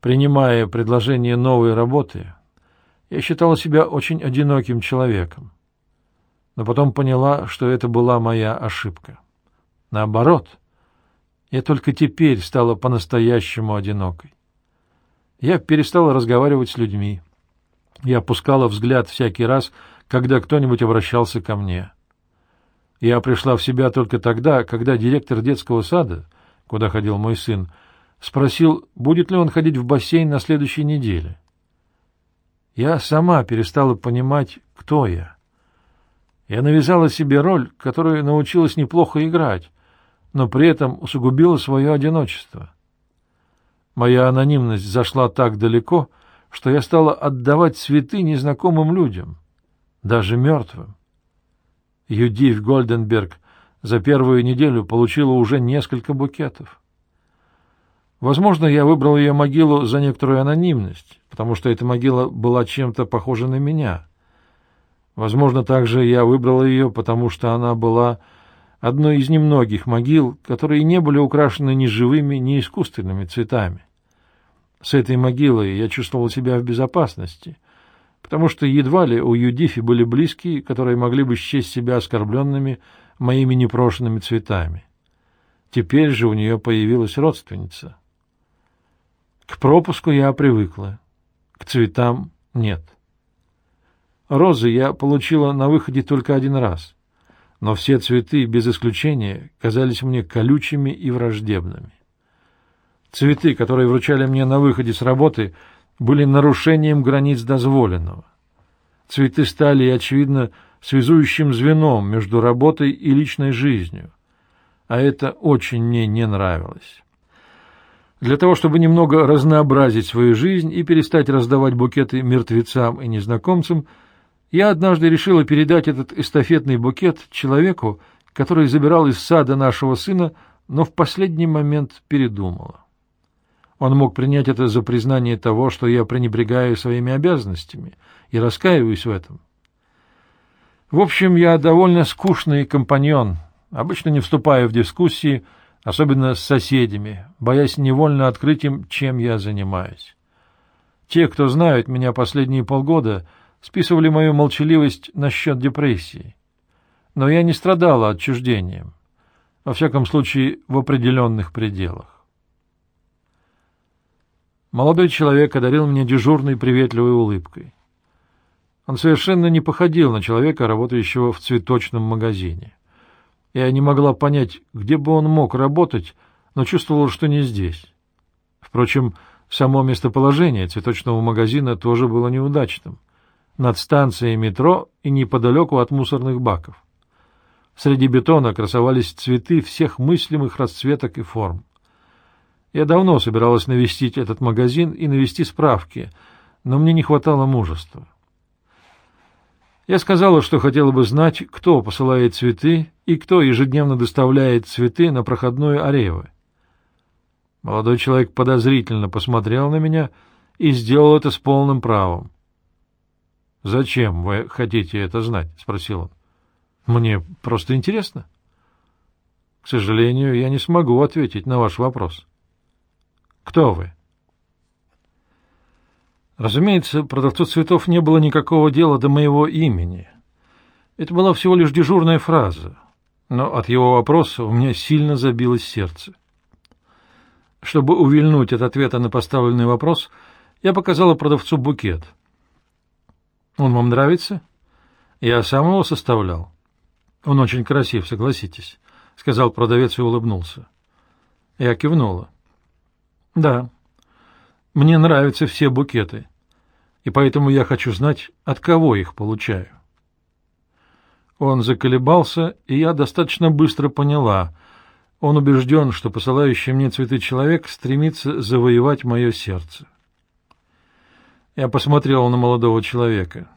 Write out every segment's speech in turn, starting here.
Принимая предложение новой работы, я считала себя очень одиноким человеком, но потом поняла, что это была моя ошибка. Наоборот, я только теперь стала по-настоящему одинокой. Я перестала разговаривать с людьми. Я опускала взгляд всякий раз, когда кто-нибудь обращался ко мне. Я пришла в себя только тогда, когда директор детского сада, куда ходил мой сын, спросил, будет ли он ходить в бассейн на следующей неделе. Я сама перестала понимать, кто я. Я навязала себе роль, которую научилась неплохо играть, но при этом усугубила свое одиночество. Моя анонимность зашла так далеко, что я стала отдавать цветы незнакомым людям, даже мертвым. Юдив Гольденберг за первую неделю получила уже несколько букетов. Возможно, я выбрал ее могилу за некоторую анонимность, потому что эта могила была чем-то похожа на меня. Возможно, также я выбрал ее, потому что она была одной из немногих могил, которые не были украшены ни живыми, ни искусственными цветами. С этой могилой я чувствовал себя в безопасности, потому что едва ли у Юдифи были близкие, которые могли бы счесть себя оскорбленными моими непрошенными цветами. Теперь же у нее появилась родственница. К пропуску я привыкла, к цветам нет. Розы я получила на выходе только один раз, но все цветы, без исключения, казались мне колючими и враждебными. Цветы, которые вручали мне на выходе с работы, были нарушением границ дозволенного. Цветы стали, очевидно, связующим звеном между работой и личной жизнью, а это очень мне не нравилось. Для того, чтобы немного разнообразить свою жизнь и перестать раздавать букеты мертвецам и незнакомцам, я однажды решила передать этот эстафетный букет человеку, который забирал из сада нашего сына, но в последний момент передумала. Он мог принять это за признание того, что я пренебрегаю своими обязанностями и раскаиваюсь в этом. В общем, я довольно скучный компаньон, обычно не вступая в дискуссии, особенно с соседями, боясь невольно открыть им, чем я занимаюсь. Те, кто знают меня последние полгода, списывали мою молчаливость насчет депрессии. Но я не страдала отчуждением, во всяком случае в определенных пределах. Молодой человек одарил меня дежурной приветливой улыбкой. Он совершенно не походил на человека, работающего в цветочном магазине. Я не могла понять, где бы он мог работать, но чувствовала, что не здесь. Впрочем, само местоположение цветочного магазина тоже было неудачным. Над станцией метро и неподалеку от мусорных баков. Среди бетона красовались цветы всех мыслимых расцветок и форм. Я давно собиралась навестить этот магазин и навести справки, но мне не хватало мужества. Я сказала, что хотела бы знать, кто посылает цветы и кто ежедневно доставляет цветы на проходную Аревы. Молодой человек подозрительно посмотрел на меня и сделал это с полным правом. — Зачем вы хотите это знать? — спросил он. — Мне просто интересно. — К сожалению, я не смогу ответить на ваш вопрос. — Кто вы? — Разумеется, продавцу цветов не было никакого дела до моего имени. Это была всего лишь дежурная фраза, но от его вопроса у меня сильно забилось сердце. Чтобы увильнуть от ответа на поставленный вопрос, я показала продавцу букет. «Он вам нравится?» «Я сам его составлял». «Он очень красив, согласитесь», — сказал продавец и улыбнулся. Я кивнула. «Да, мне нравятся все букеты и поэтому я хочу знать, от кого их получаю. Он заколебался, и я достаточно быстро поняла. Он убежден, что посылающий мне цветы человек стремится завоевать мое сердце. Я посмотрел на молодого человека.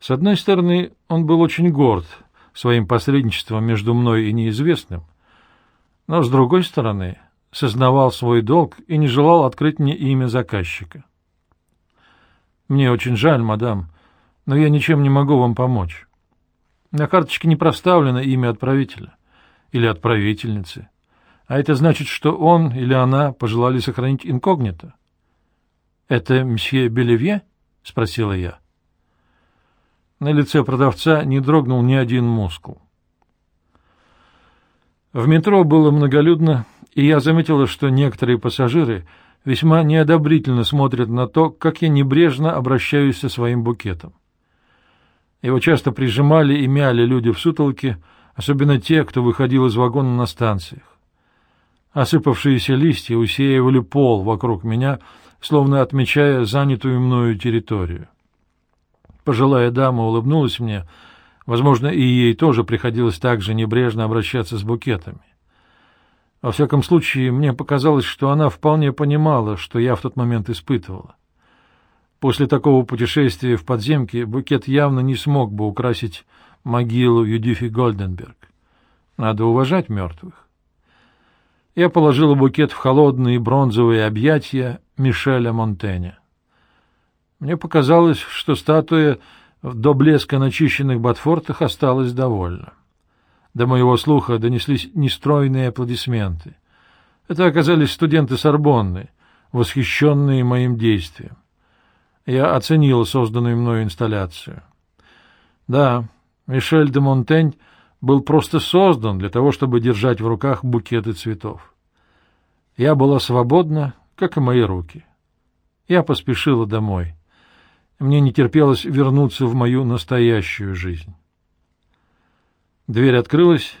С одной стороны, он был очень горд своим посредничеством между мной и неизвестным, но с другой стороны, сознавал свой долг и не желал открыть мне имя заказчика. Мне очень жаль, мадам, но я ничем не могу вам помочь. На карточке не проставлено имя отправителя или отправительницы, а это значит, что он или она пожелали сохранить инкогнито. — Это мсье Белевье? — спросила я. На лице продавца не дрогнул ни один мускул. В метро было многолюдно, и я заметила, что некоторые пассажиры весьма неодобрительно смотрят на то, как я небрежно обращаюсь со своим букетом. Его часто прижимали и мяли люди в сутолке, особенно те, кто выходил из вагона на станциях. Осыпавшиеся листья усеивали пол вокруг меня, словно отмечая занятую мною территорию. Пожилая дама улыбнулась мне, возможно, и ей тоже приходилось так же небрежно обращаться с букетами. Во всяком случае, мне показалось, что она вполне понимала, что я в тот момент испытывала. После такого путешествия в подземке букет явно не смог бы украсить могилу Юдифи Гольденберг. Надо уважать мертвых. Я положила букет в холодные бронзовые объятия Мишеля Монтэня. Мне показалось, что статуя до блеска начищенных ботфортах осталась довольна. До моего слуха донеслись нестройные аплодисменты. Это оказались студенты Сорбонны, восхищенные моим действием я оценил созданную мною инсталляцию. Да, Мишель де Монтень был просто создан для того, чтобы держать в руках букеты цветов. Я была свободна, как и мои руки. Я поспешила домой. Мне не терпелось вернуться в мою настоящую жизнь. Дверь открылась.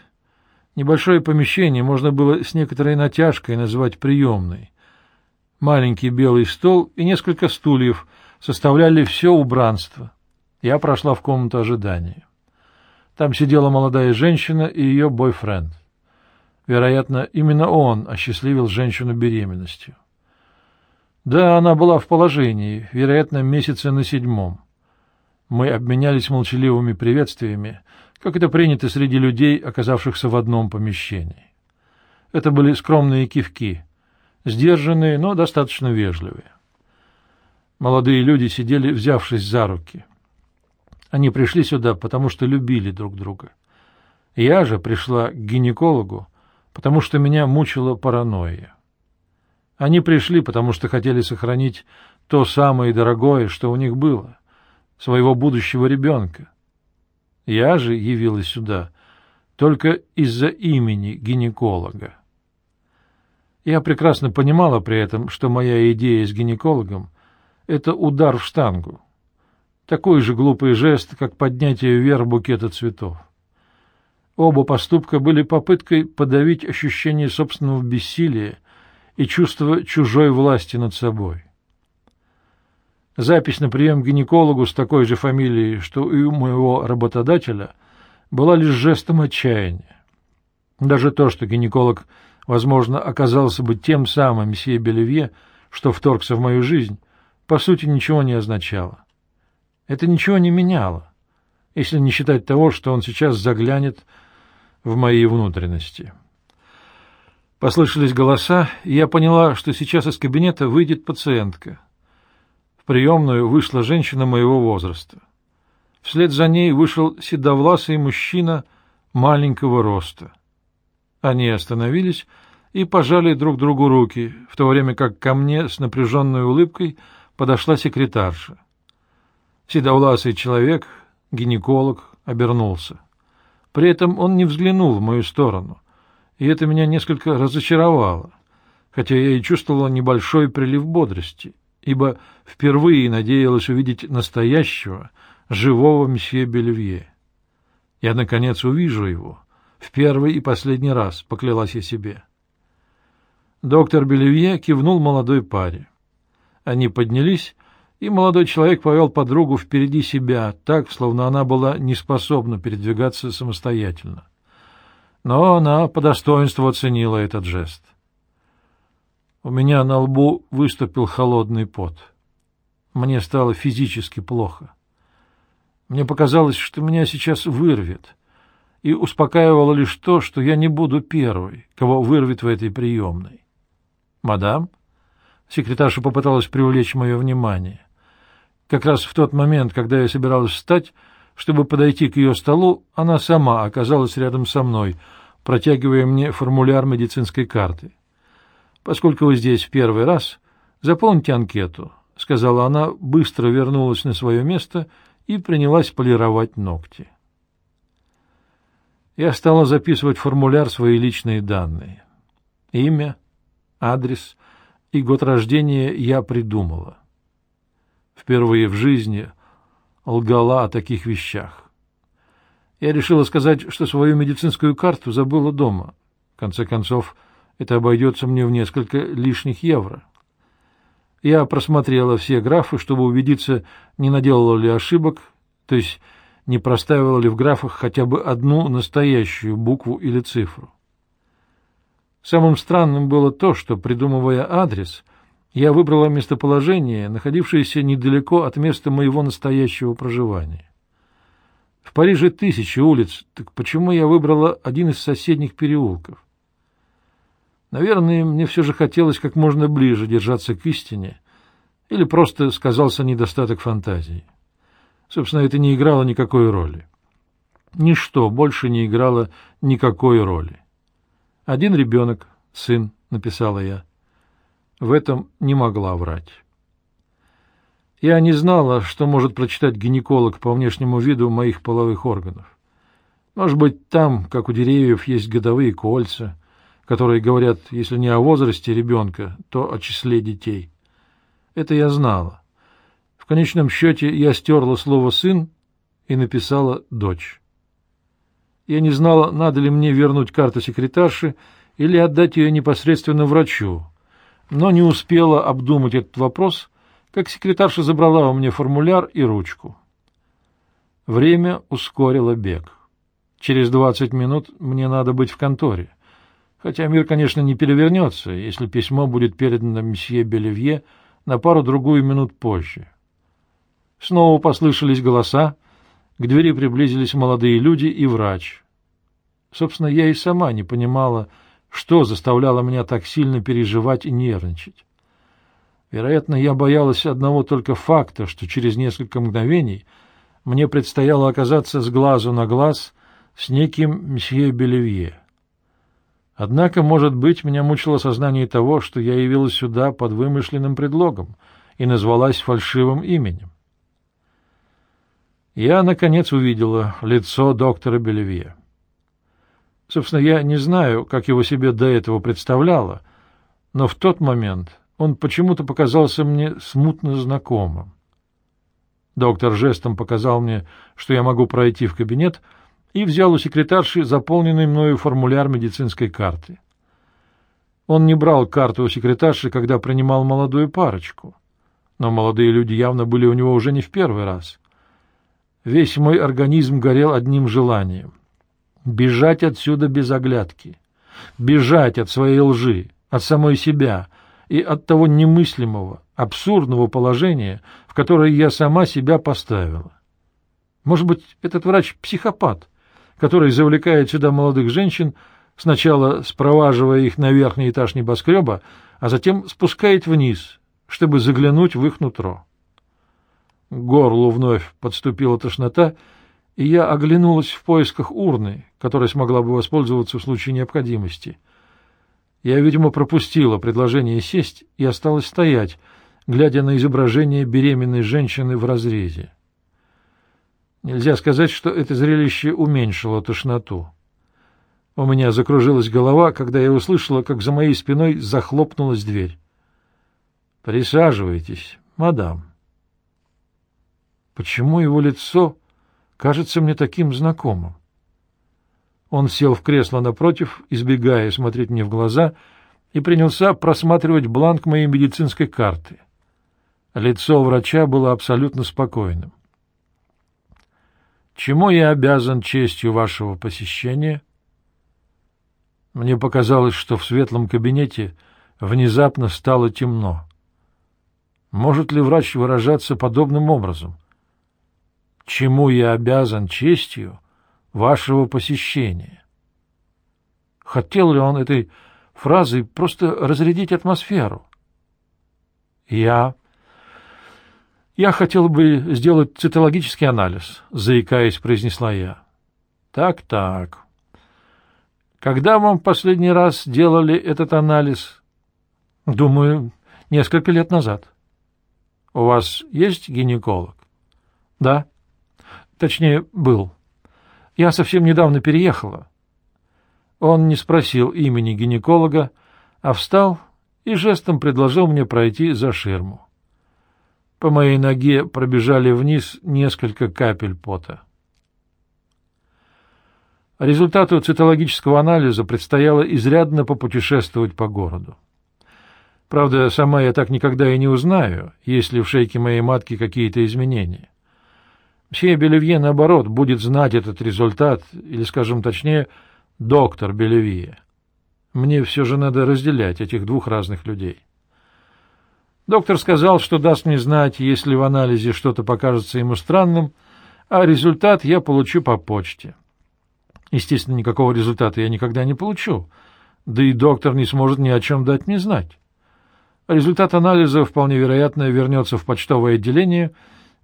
Небольшое помещение можно было с некоторой натяжкой назвать приемной. Маленький белый стол и несколько стульев — составляли все убранство. Я прошла в комнату ожидания. Там сидела молодая женщина и ее бойфренд. Вероятно, именно он осчастливил женщину беременностью. Да, она была в положении, вероятно, месяца на седьмом. Мы обменялись молчаливыми приветствиями, как это принято среди людей, оказавшихся в одном помещении. Это были скромные кивки, сдержанные, но достаточно вежливые. Молодые люди сидели, взявшись за руки. Они пришли сюда, потому что любили друг друга. Я же пришла к гинекологу, потому что меня мучила паранойя. Они пришли, потому что хотели сохранить то самое дорогое, что у них было, своего будущего ребенка. Я же явилась сюда только из-за имени гинеколога. Я прекрасно понимала при этом, что моя идея с гинекологом это удар в штангу. Такой же глупый жест, как поднятие вверх букета цветов. Оба поступка были попыткой подавить ощущение собственного бессилия и чувство чужой власти над собой. Запись на прием к гинекологу с такой же фамилией, что и у моего работодателя, была лишь жестом отчаяния. Даже то, что гинеколог, возможно, оказался бы тем самым месье Белевье, что вторгся в мою жизнь, по сути ничего не означало. Это ничего не меняло, если не считать того, что он сейчас заглянет в мои внутренности. Послышались голоса, и я поняла, что сейчас из кабинета выйдет пациентка. В приемную вышла женщина моего возраста. Вслед за ней вышел седовласый мужчина маленького роста. Они остановились и пожали друг другу руки, в то время как ко мне с напряженной улыбкой — подошла секретарша. Седовласый человек, гинеколог, обернулся. При этом он не взглянул в мою сторону, и это меня несколько разочаровало, хотя я и чувствовала небольшой прилив бодрости, ибо впервые надеялась увидеть настоящего, живого мсье Бельвье. Я, наконец, увижу его. В первый и последний раз, поклялась я себе. Доктор Бельвье кивнул молодой паре. Они поднялись, и молодой человек повел подругу впереди себя, так, словно она была не способна передвигаться самостоятельно. Но она по достоинству оценила этот жест. У меня на лбу выступил холодный пот. Мне стало физически плохо. Мне показалось, что меня сейчас вырвет, и успокаивало лишь то, что я не буду первой, кого вырвет в этой приемной. «Мадам?» Секретарша попыталась привлечь мое внимание. Как раз в тот момент, когда я собиралась встать, чтобы подойти к ее столу, она сама оказалась рядом со мной, протягивая мне формуляр медицинской карты. Поскольку вы здесь в первый раз, заполните анкету. — сказала она, быстро вернулась на свое место и принялась полировать ногти. Я стала записывать формуляр свои личные данные. Имя, адрес и год рождения я придумала. Впервые в жизни лгала о таких вещах. Я решила сказать, что свою медицинскую карту забыла дома. В конце концов, это обойдется мне в несколько лишних евро. Я просмотрела все графы, чтобы убедиться, не наделала ли ошибок, то есть не проставила ли в графах хотя бы одну настоящую букву или цифру. Самым странным было то, что, придумывая адрес, я выбрала местоположение, находившееся недалеко от места моего настоящего проживания. В Париже тысячи улиц, так почему я выбрала один из соседних переулков? Наверное, мне все же хотелось как можно ближе держаться к истине, или просто сказался недостаток фантазии. Собственно, это не играло никакой роли. Ничто больше не играло никакой роли. Один ребенок, сын, написала я. В этом не могла врать. Я не знала, что может прочитать гинеколог по внешнему виду моих половых органов. Может быть, там, как у деревьев, есть годовые кольца, которые говорят, если не о возрасте ребенка, то о числе детей. Это я знала. В конечном счете я стерла слово «сын» и написала «дочь». Я не знала, надо ли мне вернуть карту секретарши или отдать ее непосредственно врачу, но не успела обдумать этот вопрос, как секретарша забрала у меня формуляр и ручку. Время ускорило бег. Через двадцать минут мне надо быть в конторе. Хотя мир, конечно, не перевернется, если письмо будет передано месье Белевье на пару-другую минут позже. Снова послышались голоса, к двери приблизились молодые люди и врач. Собственно, я и сама не понимала, что заставляло меня так сильно переживать и нервничать. Вероятно, я боялась одного только факта, что через несколько мгновений мне предстояло оказаться с глазу на глаз с неким мсье Белевье. Однако, может быть, меня мучило сознание того, что я явилась сюда под вымышленным предлогом и назвалась фальшивым именем. Я, наконец, увидела лицо доктора Белевье. Собственно, я не знаю, как его себе до этого представляла, но в тот момент он почему-то показался мне смутно знакомым. Доктор жестом показал мне, что я могу пройти в кабинет — и взял у секретарши заполненный мною формуляр медицинской карты. Он не брал карту у секретарши, когда принимал молодую парочку, но молодые люди явно были у него уже не в первый раз. Весь мой организм горел одним желанием — бежать отсюда без оглядки, бежать от своей лжи, от самой себя и от того немыслимого, абсурдного положения, в которое я сама себя поставила. Может быть, этот врач — психопат — который завлекает сюда молодых женщин, сначала спроваживая их на верхний этаж небоскреба, а затем спускает вниз, чтобы заглянуть в их нутро. К горлу вновь подступила тошнота, и я оглянулась в поисках урны, которой смогла бы воспользоваться в случае необходимости. Я, видимо, пропустила предложение сесть и осталась стоять, глядя на изображение беременной женщины в разрезе. Нельзя сказать, что это зрелище уменьшило тошноту. У меня закружилась голова, когда я услышала, как за моей спиной захлопнулась дверь. «Присаживайтесь, мадам». Почему его лицо кажется мне таким знакомым? Он сел в кресло напротив, избегая смотреть мне в глаза, и принялся просматривать бланк моей медицинской карты. Лицо врача было абсолютно спокойным. Чему я обязан честью вашего посещения? Мне показалось, что в светлом кабинете внезапно стало темно. Может ли врач выражаться подобным образом? Чему я обязан честью вашего посещения? Хотел ли он этой фразой просто разрядить атмосферу? Я «Я хотел бы сделать цитологический анализ», — заикаясь, произнесла я. «Так-так. Когда вам последний раз делали этот анализ?» «Думаю, несколько лет назад». У вас есть гинеколог? Да. Точнее, был. Я совсем недавно переехала. Он не спросил имени гинеколога, а встал и жестом предложил мне пройти за ширму. По моей ноге пробежали вниз несколько капель пота. Результату цитологического анализа предстояло изрядно попутешествовать по городу. Правда, сама я так никогда и не узнаю, есть ли в шейке моей матки какие-то изменения. Мсье Белевье, наоборот, будет знать этот результат, или, скажем точнее, доктор Белевье. Мне все же надо разделять этих двух разных людей. Доктор сказал, что даст мне знать, если в анализе что-то покажется ему странным, а результат я получу по почте. Естественно, никакого результата я никогда не получу, да и доктор не сможет ни о чем дать мне знать. Результат анализа, вполне вероятно, вернется в почтовое отделение,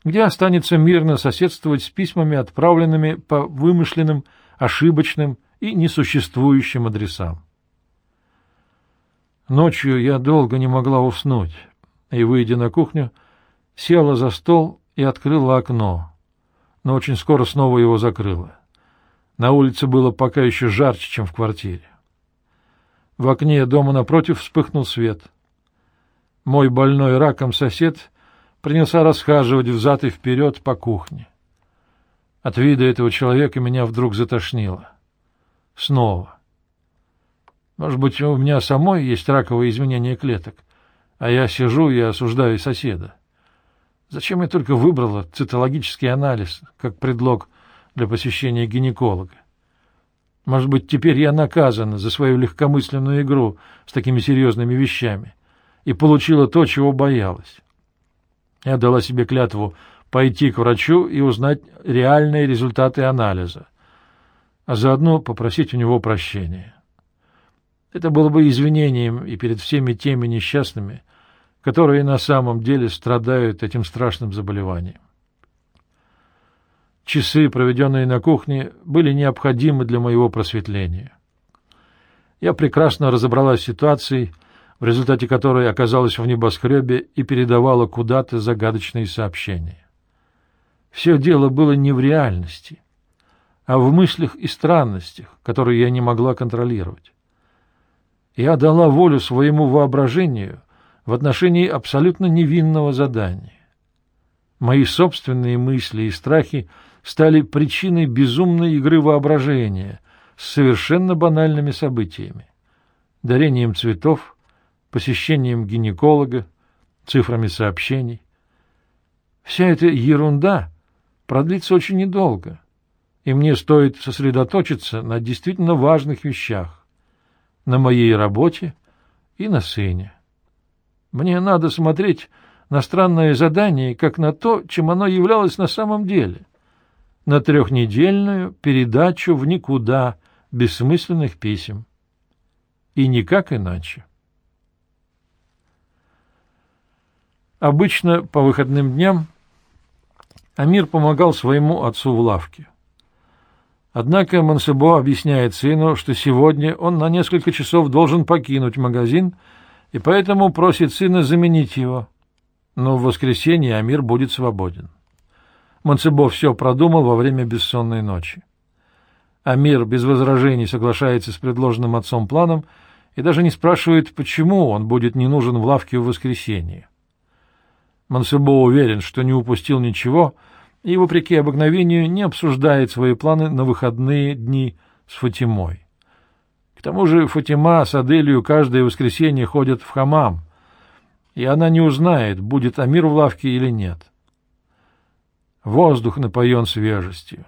где останется мирно соседствовать с письмами, отправленными по вымышленным, ошибочным и несуществующим адресам. Ночью я долго не могла уснуть, и, выйдя на кухню, села за стол и открыла окно, но очень скоро снова его закрыла. На улице было пока еще жарче, чем в квартире. В окне дома напротив вспыхнул свет. Мой больной раком сосед принялся расхаживать взад и вперед по кухне. От вида этого человека меня вдруг затошнило. Снова. Может быть, у меня самой есть раковые изменения клеток, а я сижу и осуждаю соседа. Зачем я только выбрала цитологический анализ как предлог для посещения гинеколога. Может быть, теперь я наказана за свою легкомысленную игру с такими серьезными вещами и получила то, чего боялась. Я дала себе клятву пойти к врачу и узнать реальные результаты анализа, а заодно попросить у него прощения. Это было бы извинением и перед всеми теми несчастными, которые на самом деле страдают этим страшным заболеванием. Часы, проведенные на кухне, были необходимы для моего просветления. Я прекрасно разобралась с ситуацией, в результате которой оказалась в небоскребе и передавала куда-то загадочные сообщения. Все дело было не в реальности, а в мыслях и странностях, которые я не могла контролировать. Я дала волю своему воображению в отношении абсолютно невинного задания. Мои собственные мысли и страхи — стали причиной безумной игры воображения с совершенно банальными событиями. Дарением цветов, посещением гинеколога, цифрами сообщений. Вся эта ерунда продлится очень недолго, и мне стоит сосредоточиться на действительно важных вещах, на моей работе и на сыне. Мне надо смотреть на странное задание, как на то, чем оно являлось на самом деле на трехнедельную передачу в никуда бессмысленных писем. И никак иначе. Обычно по выходным дням Амир помогал своему отцу в лавке. Однако Мансебо объясняет сыну, что сегодня он на несколько часов должен покинуть магазин, и поэтому просит сына заменить его. Но в воскресенье Амир будет свободен. Монцебо все продумал во время бессонной ночи. Амир без возражений соглашается с предложенным отцом планом и даже не спрашивает, почему он будет не нужен в лавке в воскресенье. Монсебо уверен, что не упустил ничего и, вопреки обыкновению, не обсуждает свои планы на выходные дни с Фатимой. К тому же Фатима с Аделью каждое воскресенье ходят в хамам, и она не узнает, будет Амир в лавке или нет. Воздух напоен свежестью.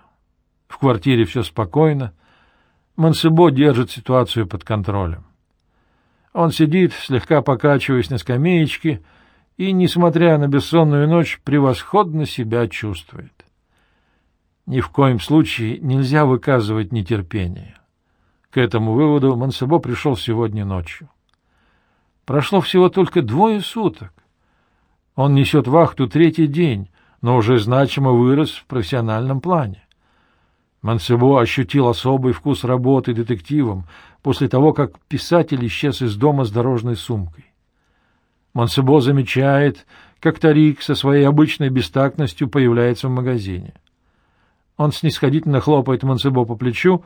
В квартире все спокойно. Мансебо держит ситуацию под контролем. Он сидит, слегка покачиваясь на скамеечке, и, несмотря на бессонную ночь, превосходно себя чувствует. Ни в коем случае нельзя выказывать нетерпение. К этому выводу Мансебо пришел сегодня ночью. Прошло всего только двое суток. Он несет вахту третий день, но уже значимо вырос в профессиональном плане. Мансебо ощутил особый вкус работы детективом после того, как писатель исчез из дома с дорожной сумкой. Мансебо замечает, как Тарик со своей обычной бестактностью появляется в магазине. Он снисходительно хлопает Монсебо по плечу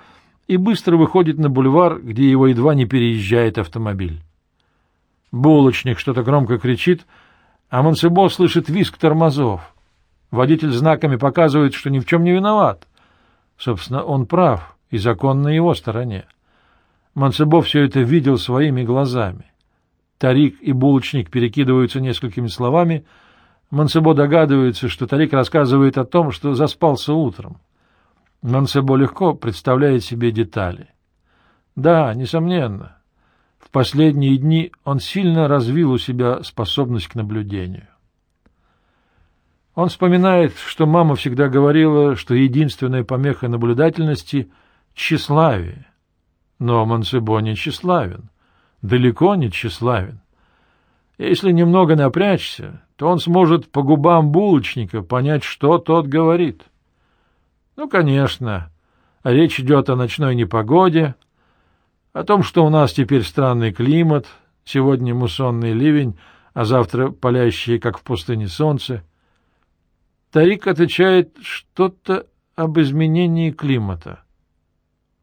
и быстро выходит на бульвар, где его едва не переезжает автомобиль. Булочник что-то громко кричит, а Монсебо слышит визг тормозов. Водитель знаками показывает, что ни в чем не виноват. Собственно, он прав, и закон на его стороне. Монсебо все это видел своими глазами. Тарик и булочник перекидываются несколькими словами. Монсебо догадывается, что Тарик рассказывает о том, что заспался утром. Монсебо легко представляет себе детали. Да, несомненно, в последние дни он сильно развил у себя способность к наблюдению. Он вспоминает, что мама всегда говорила, что единственная помеха наблюдательности — тщеславие. Но Монсебо не тщеславен далеко не тщеславен. Если немного напрячься, то он сможет по губам булочника понять, что тот говорит. Ну, конечно, речь идет о ночной непогоде, о том, что у нас теперь странный климат, сегодня муссонный ливень, а завтра палящее, как в пустыне, солнце. Тарик отвечает что-то об изменении климата.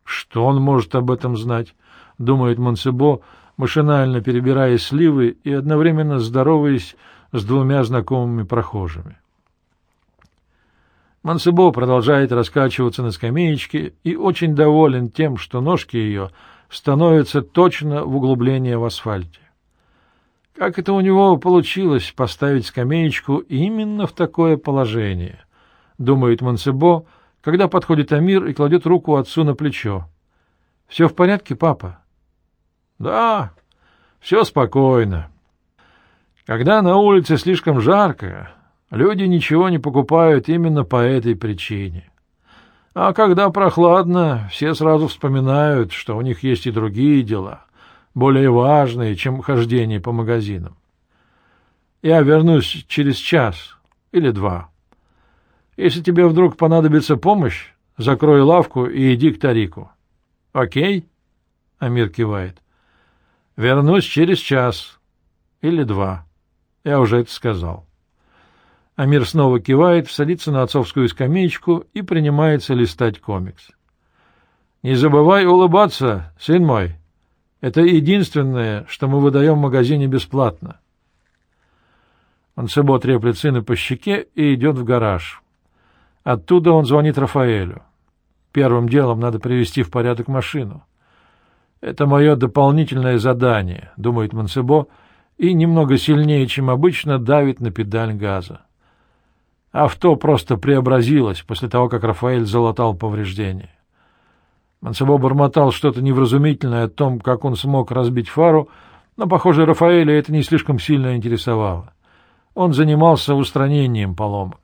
Что он может об этом знать, думает Монсебо, машинально перебирая сливы и одновременно здороваясь с двумя знакомыми прохожими. Мансебо продолжает раскачиваться на скамеечке и очень доволен тем, что ножки ее становятся точно в углубление в асфальте. Как это у него получилось поставить скамеечку именно в такое положение, думает Мансебо, когда подходит Амир и кладет руку отцу на плечо. — Все в порядке, папа? Да, все спокойно. Когда на улице слишком жарко, люди ничего не покупают именно по этой причине. А когда прохладно, все сразу вспоминают, что у них есть и другие дела, более важные, чем хождение по магазинам. Я вернусь через час или два. Если тебе вдруг понадобится помощь, закрой лавку и иди к Тарику. Окей? Амир кивает. Вернусь через час или два. Я уже это сказал. Амир снова кивает, садится на отцовскую скамеечку и принимается листать комикс. «Не забывай улыбаться, сын мой. Это единственное, что мы выдаем в магазине бесплатно». Он Себо треплет сына по щеке и идет в гараж. Оттуда он звонит Рафаэлю. Первым делом надо привести в порядок машину. Это мое дополнительное задание, думает Монсебо, и немного сильнее, чем обычно, давит на педаль газа. Авто просто преобразилось после того, как Рафаэль залатал повреждения. Монсебо бормотал что-то невразумительное о том, как он смог разбить фару, но, похоже, Рафаэля это не слишком сильно интересовало. Он занимался устранением поломок.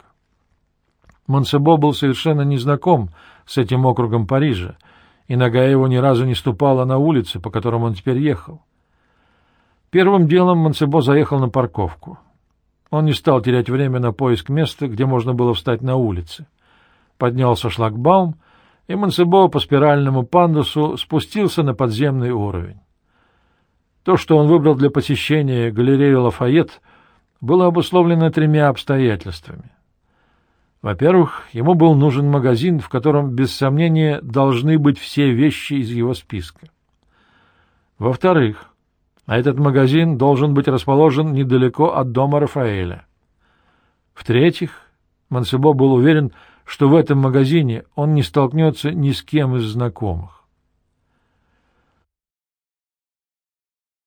Монсебо был совершенно незнаком с этим округом Парижа, и нога его ни разу не ступала на улицы, по которым он теперь ехал. Первым делом Монсебо заехал на парковку. Он не стал терять время на поиск места, где можно было встать на улице. Поднялся шлагбаум, и Монсебо по спиральному пандусу спустился на подземный уровень. То, что он выбрал для посещения галерею Лафайет, было обусловлено тремя обстоятельствами. Во-первых, ему был нужен магазин, в котором, без сомнения, должны быть все вещи из его списка. Во-вторых, а этот магазин должен быть расположен недалеко от дома Рафаэля. В-третьих, Мансебо был уверен, что в этом магазине он не столкнется ни с кем из знакомых.